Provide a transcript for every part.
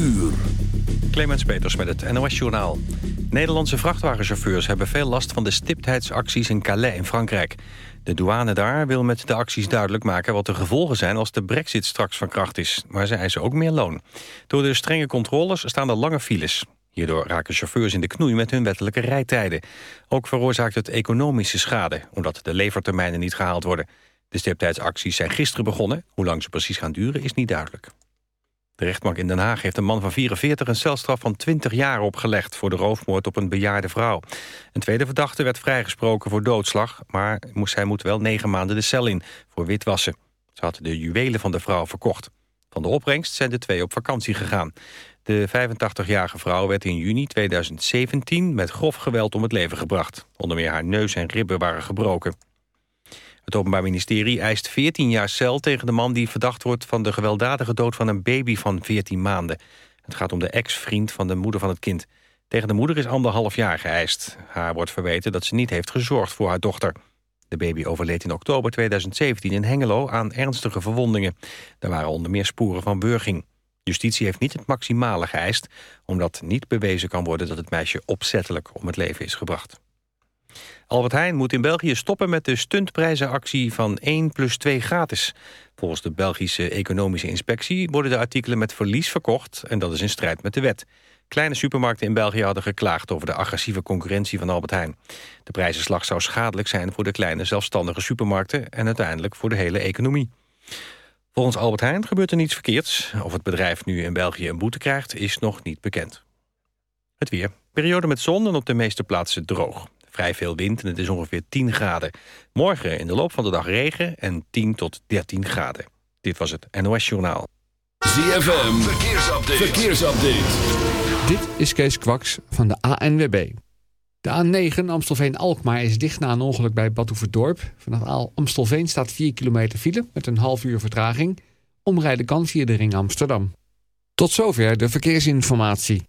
uur. Clemens Peters met het NOS-journaal. Nederlandse vrachtwagenchauffeurs hebben veel last van de stiptheidsacties in Calais in Frankrijk. De douane daar wil met de acties duidelijk maken wat de gevolgen zijn als de brexit straks van kracht is. Maar ze eisen ook meer loon. Door de strenge controles staan er lange files. Hierdoor raken chauffeurs in de knoei met hun wettelijke rijtijden. Ook veroorzaakt het economische schade, omdat de levertermijnen niet gehaald worden. De stiptheidsacties zijn gisteren begonnen. Hoe lang ze precies gaan duren is niet duidelijk. De rechtbank in Den Haag heeft een man van 44 een celstraf van 20 jaar opgelegd... voor de roofmoord op een bejaarde vrouw. Een tweede verdachte werd vrijgesproken voor doodslag... maar moest, hij moet wel negen maanden de cel in voor witwassen. Ze had de juwelen van de vrouw verkocht. Van de opbrengst zijn de twee op vakantie gegaan. De 85-jarige vrouw werd in juni 2017 met grof geweld om het leven gebracht. Onder meer haar neus en ribben waren gebroken. Het Openbaar Ministerie eist 14 jaar cel tegen de man die verdacht wordt van de gewelddadige dood van een baby van 14 maanden. Het gaat om de ex-vriend van de moeder van het kind. Tegen de moeder is anderhalf jaar geëist. Haar wordt verweten dat ze niet heeft gezorgd voor haar dochter. De baby overleed in oktober 2017 in Hengelo aan ernstige verwondingen. Er waren onder meer sporen van burging. Justitie heeft niet het maximale geëist... omdat niet bewezen kan worden dat het meisje opzettelijk om het leven is gebracht. Albert Heijn moet in België stoppen met de stuntprijzenactie van 1 plus 2 gratis. Volgens de Belgische Economische Inspectie worden de artikelen met verlies verkocht... en dat is in strijd met de wet. Kleine supermarkten in België hadden geklaagd over de agressieve concurrentie van Albert Heijn. De prijzenslag zou schadelijk zijn voor de kleine zelfstandige supermarkten... en uiteindelijk voor de hele economie. Volgens Albert Heijn gebeurt er niets verkeerds. Of het bedrijf nu in België een boete krijgt, is nog niet bekend. Het weer. Periode met zon en op de meeste plaatsen droog. Vrij veel wind en het is ongeveer 10 graden. Morgen in de loop van de dag regen en 10 tot 13 graden. Dit was het NOS Journaal. ZFM, verkeersupdate. verkeersupdate. Dit is Kees Kwaks van de ANWB. De A9 Amstelveen-Alkmaar is dicht na een ongeluk bij Badhoevedorp. Vanaf Amstelveen staat 4 kilometer file met een half uur vertraging. Omrijden kan via de ring Amsterdam. Tot zover de verkeersinformatie.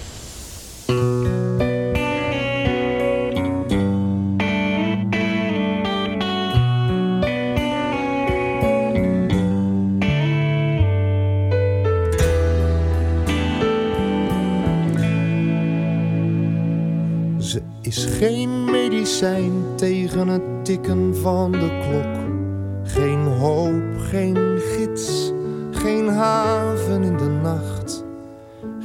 Geen medicijn tegen het tikken van de klok. Geen hoop, geen gids, geen haven in de nacht.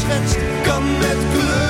Staat geschetst, kan met kleur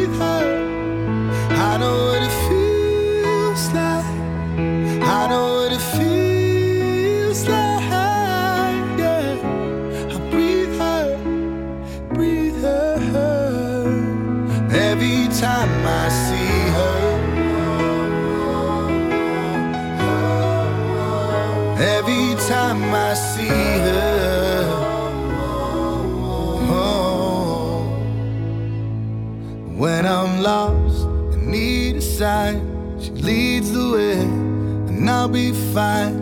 be fine,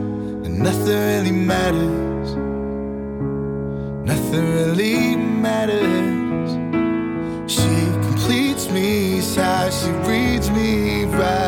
and nothing really matters. Nothing really matters. She completes me, how she reads me right.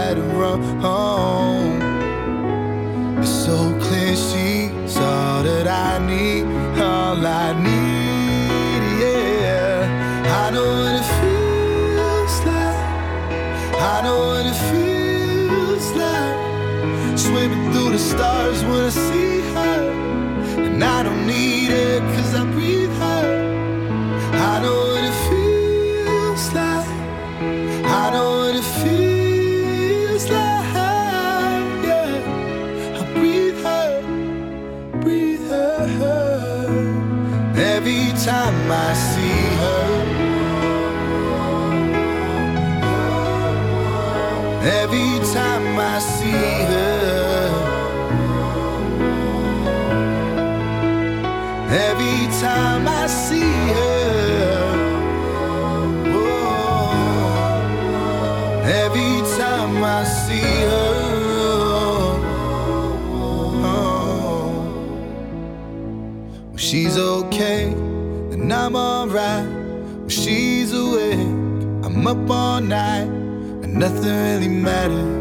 up all night, and nothing really matters.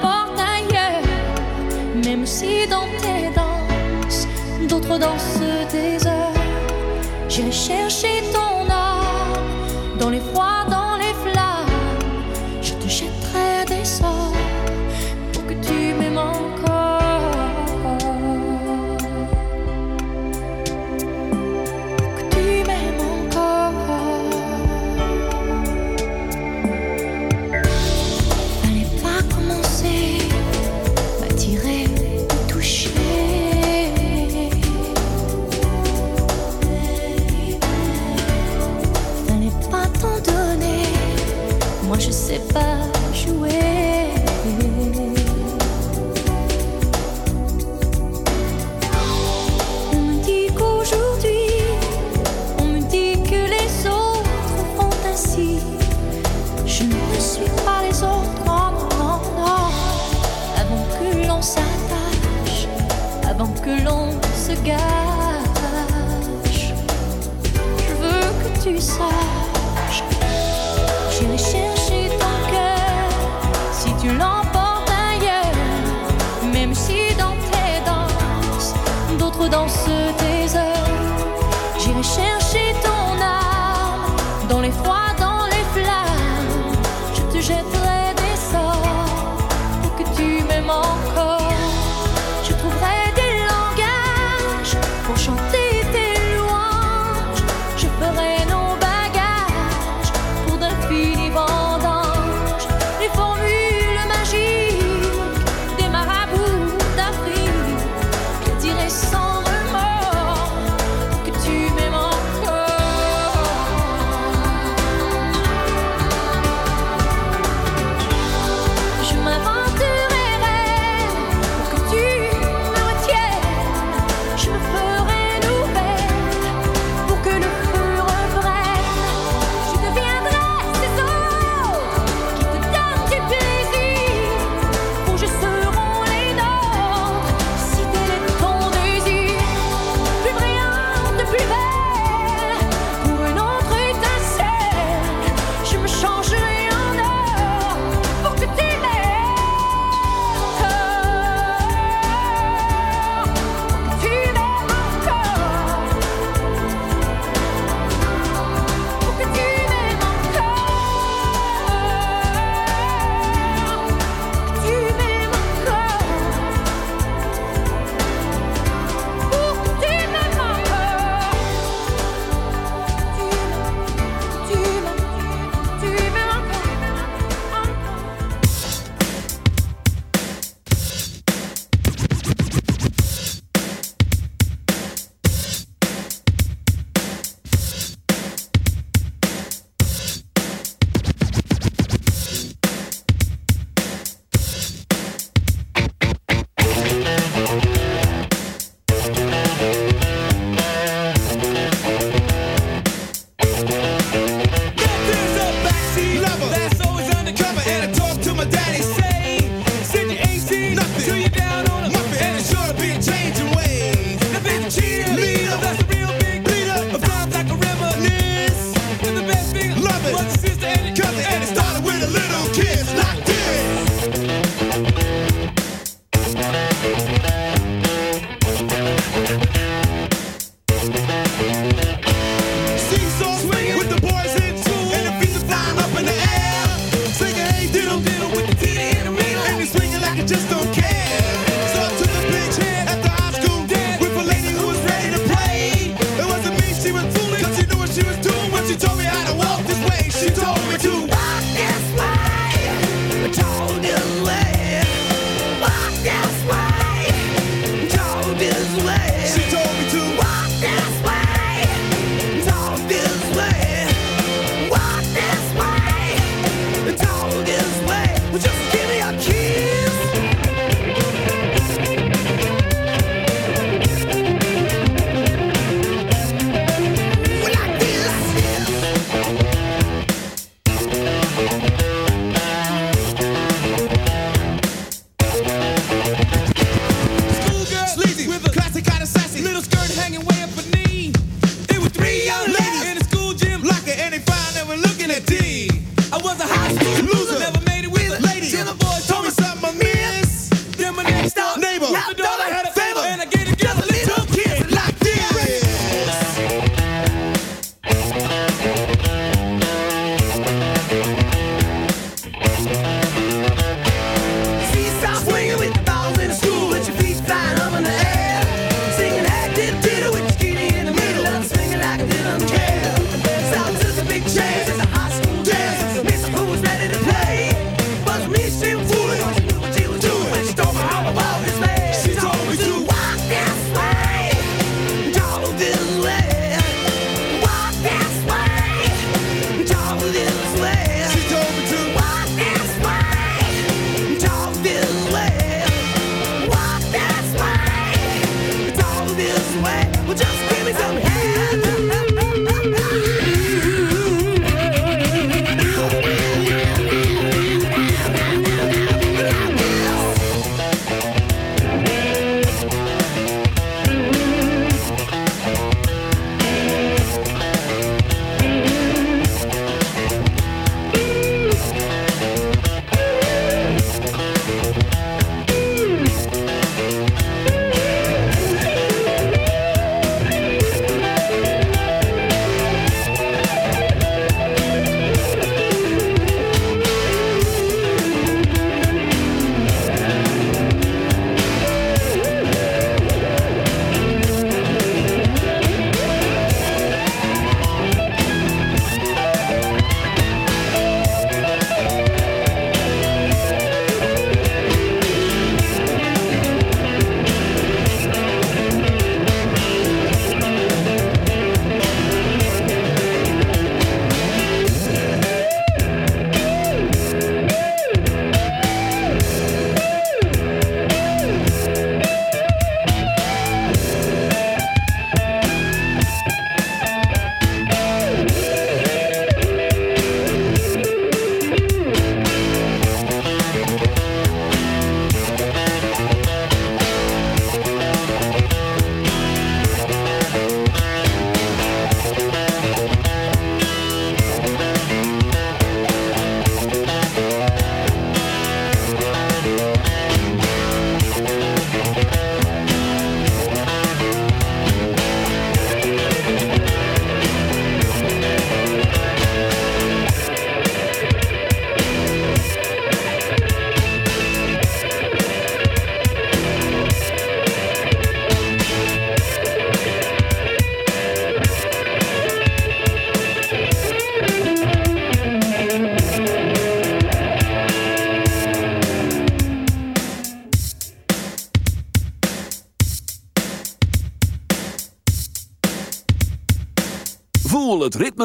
dans ce désert. J'irai chercher ton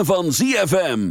van ZFM.